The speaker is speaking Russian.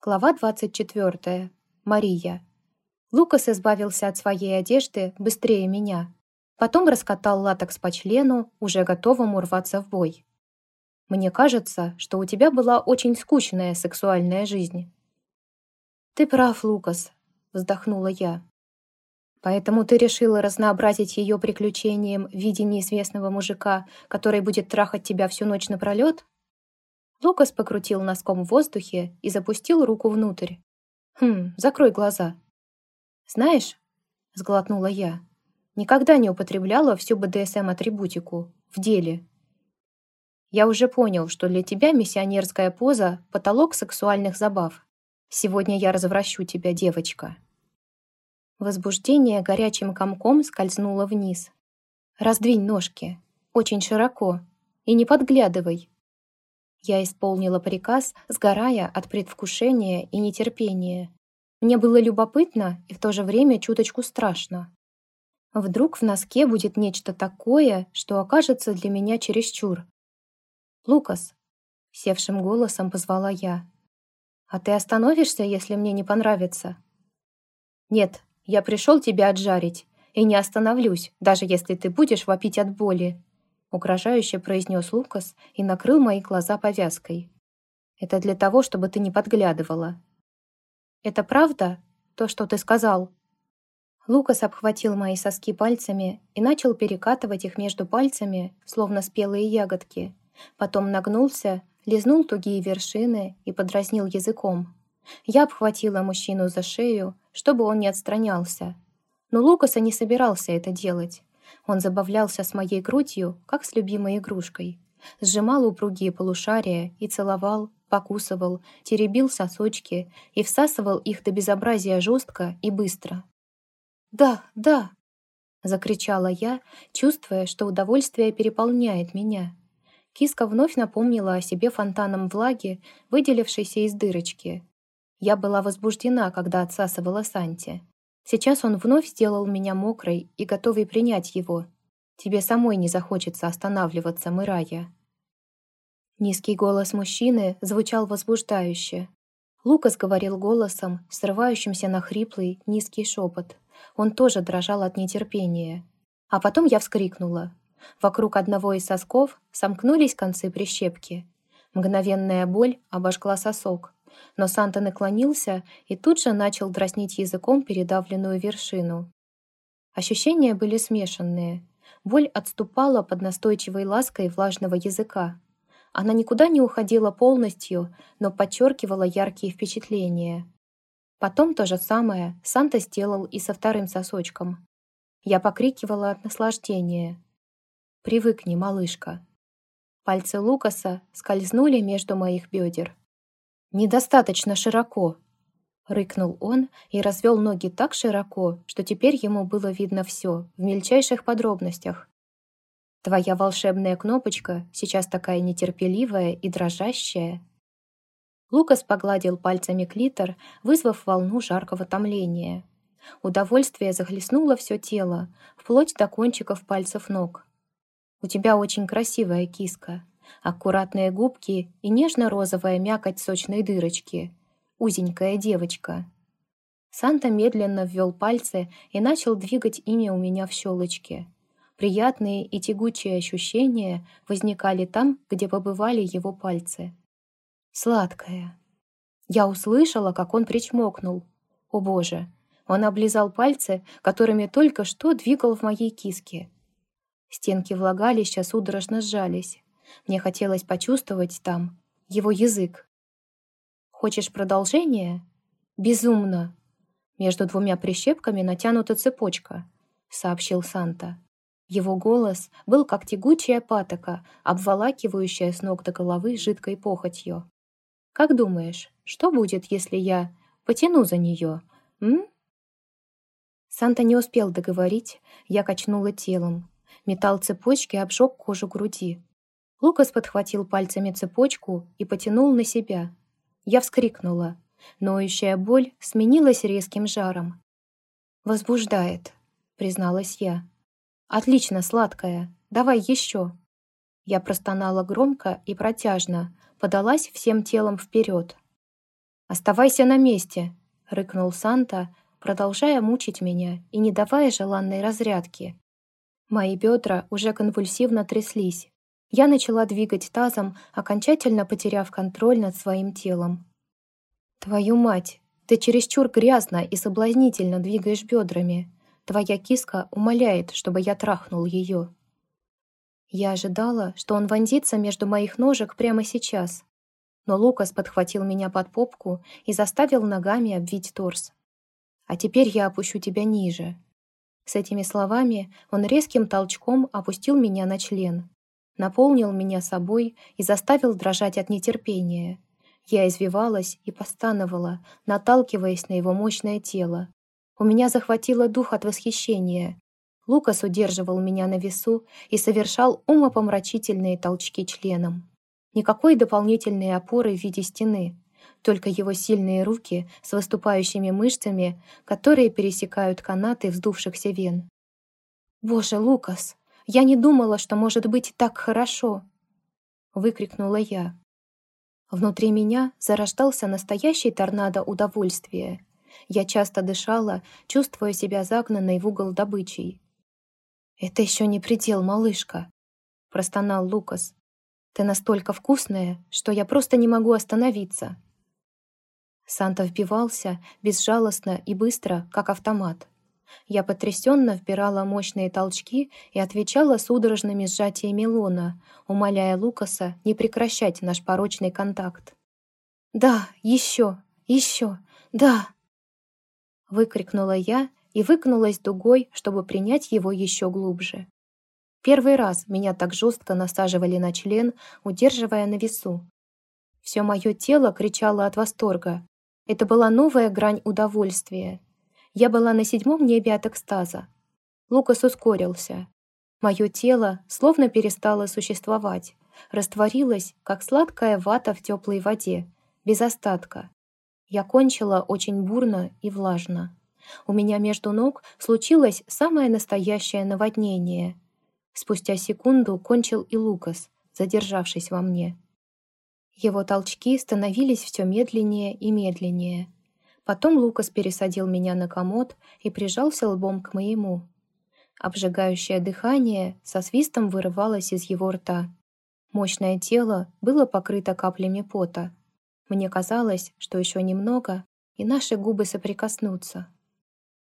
Глава 24. Мария. Лукас избавился от своей одежды быстрее меня. Потом раскатал латекс по члену, уже готовому рваться в бой. «Мне кажется, что у тебя была очень скучная сексуальная жизнь». «Ты прав, Лукас», — вздохнула я. «Поэтому ты решила разнообразить ее приключением в виде неизвестного мужика, который будет трахать тебя всю ночь напролет?» Лукас покрутил носком в воздухе и запустил руку внутрь. «Хм, закрой глаза». «Знаешь», — сглотнула я, «никогда не употребляла всю БДСМ-атрибутику в деле. Я уже понял, что для тебя миссионерская поза — потолок сексуальных забав. Сегодня я развращу тебя, девочка». Возбуждение горячим комком скользнуло вниз. «Раздвинь ножки. Очень широко. И не подглядывай. Я исполнила приказ, сгорая от предвкушения и нетерпения. Мне было любопытно и в то же время чуточку страшно. Вдруг в носке будет нечто такое, что окажется для меня чересчур. «Лукас», — севшим голосом позвала я, «а ты остановишься, если мне не понравится?» «Нет, я пришел тебя отжарить и не остановлюсь, даже если ты будешь вопить от боли», угрожающе произнес Лукас и накрыл мои глаза повязкой. «Это для того, чтобы ты не подглядывала». «Это правда, то, что ты сказал?» Лукас обхватил мои соски пальцами и начал перекатывать их между пальцами, словно спелые ягодки. Потом нагнулся, лизнул тугие вершины и подразнил языком. Я обхватила мужчину за шею, чтобы он не отстранялся. Но Лукаса не собирался это делать. Он забавлялся с моей грудью, как с любимой игрушкой. Сжимал упругие полушария и целовал, покусывал, теребил сосочки и всасывал их до безобразия жестко и быстро. «Да, да!» — закричала я, чувствуя, что удовольствие переполняет меня. Киска вновь напомнила о себе фонтаном влаги, выделившейся из дырочки. Я была возбуждена, когда отсасывала Санти. Сейчас он вновь сделал меня мокрой и готовой принять его. Тебе самой не захочется останавливаться, Мырая. Низкий голос мужчины звучал возбуждающе. Лукас говорил голосом, срывающимся на хриплый, низкий шепот. Он тоже дрожал от нетерпения. А потом я вскрикнула. Вокруг одного из сосков сомкнулись концы прищепки. Мгновенная боль обожгла сосок, но Санта наклонился и тут же начал дразнить языком передавленную вершину. Ощущения были смешанные. Боль отступала под настойчивой лаской влажного языка. Она никуда не уходила полностью, но подчеркивала яркие впечатления. Потом то же самое Санта сделал и со вторым сосочком. Я покрикивала от наслаждения. «Привыкни, малышка». Пальцы Лукаса скользнули между моих бедер. «Недостаточно широко», — рыкнул он и развел ноги так широко, что теперь ему было видно все, в мельчайших подробностях. «Твоя волшебная кнопочка сейчас такая нетерпеливая и дрожащая». Лукас погладил пальцами клитор, вызвав волну жаркого томления. Удовольствие захлестнуло все тело, вплоть до кончиков пальцев ног. «У тебя очень красивая киска», аккуратные губки и нежно-розовая мякоть сочной дырочки. Узенькая девочка. Санта медленно ввел пальцы и начал двигать ими у меня в щелочке. Приятные и тягучие ощущения возникали там, где побывали его пальцы. Сладкая. Я услышала, как он причмокнул. О боже, он облизал пальцы, которыми только что двигал в моей киске. Стенки влагалища судорожно сжались. Мне хотелось почувствовать там его язык. «Хочешь продолжение?» «Безумно!» «Между двумя прищепками натянута цепочка», — сообщил Санта. Его голос был как тягучая патока, обволакивающая с ног до головы жидкой похотью. «Как думаешь, что будет, если я потяну за нее, м?» Санта не успел договорить, я качнула телом. Металл цепочки обжег кожу груди. Лукас подхватил пальцами цепочку и потянул на себя. Я вскрикнула. Ноющая боль сменилась резким жаром. «Возбуждает», — призналась я. «Отлично, сладкая. Давай еще». Я простонала громко и протяжно, подалась всем телом вперед. «Оставайся на месте!» — рыкнул Санта, продолжая мучить меня и не давая желанной разрядки. Мои бедра уже конвульсивно тряслись. Я начала двигать тазом, окончательно потеряв контроль над своим телом. «Твою мать! Ты чересчур грязно и соблазнительно двигаешь бедрами. Твоя киска умоляет, чтобы я трахнул ее». Я ожидала, что он вонзится между моих ножек прямо сейчас. Но Лукас подхватил меня под попку и заставил ногами обвить торс. «А теперь я опущу тебя ниже». С этими словами он резким толчком опустил меня на член, наполнил меня собой и заставил дрожать от нетерпения. Я извивалась и постановала, наталкиваясь на его мощное тело. У меня захватило дух от восхищения. Лукас удерживал меня на весу и совершал умопомрачительные толчки членом. Никакой дополнительной опоры в виде стены, только его сильные руки с выступающими мышцами, которые пересекают канаты вздувшихся вен. «Боже, Лукас, я не думала, что может быть так хорошо!» — выкрикнула я. Внутри меня зарождался настоящий торнадо удовольствия. Я часто дышала, чувствуя себя загнанной в угол добычей. «Это еще не предел, малышка», — простонал Лукас. «Ты настолько вкусная, что я просто не могу остановиться». Санта вбивался безжалостно и быстро, как автомат. Я потрясенно вбирала мощные толчки и отвечала судорожными сжатиями лона, умоляя Лукаса не прекращать наш порочный контакт. «Да, еще, еще, да!» Выкрикнула я и выгнулась дугой, чтобы принять его еще глубже. Первый раз меня так жестко насаживали на член, удерживая на весу. Все мое тело кричало от восторга. Это была новая грань удовольствия, я была на седьмом небе от экстаза. Лукас ускорился. Мое тело словно перестало существовать, растворилось, как сладкая вата в теплой воде, без остатка. Я кончила очень бурно и влажно. У меня между ног случилось самое настоящее наводнение. Спустя секунду кончил и Лукас, задержавшись во мне. Его толчки становились все медленнее и медленнее. Потом Лукас пересадил меня на комод и прижался лбом к моему. Обжигающее дыхание со свистом вырывалось из его рта. Мощное тело было покрыто каплями пота. Мне казалось, что еще немного, и наши губы соприкоснутся.